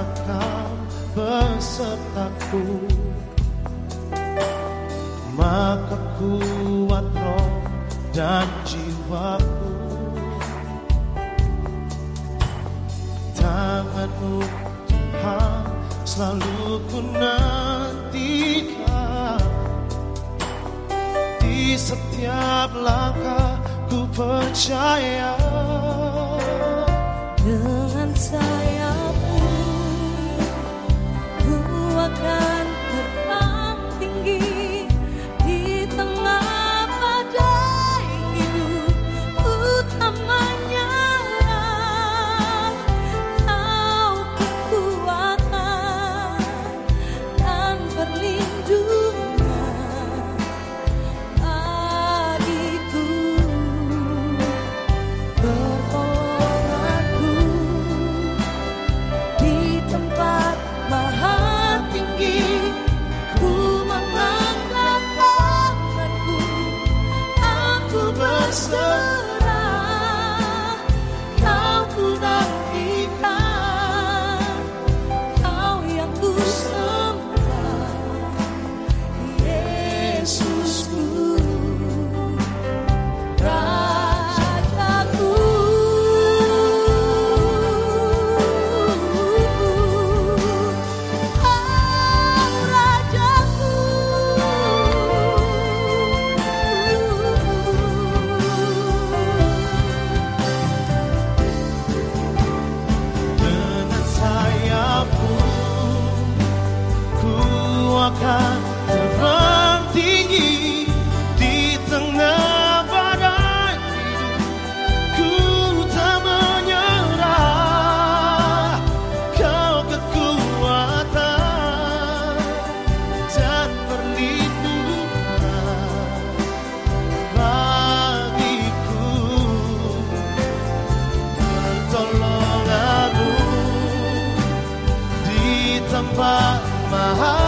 serta kau besertaku. Maka kuat roh dan jiwaku. Tanganmu Tuhan selalu ku nantikan. Di setiap langkah ku percaya. Dengan saya Oh. my heart.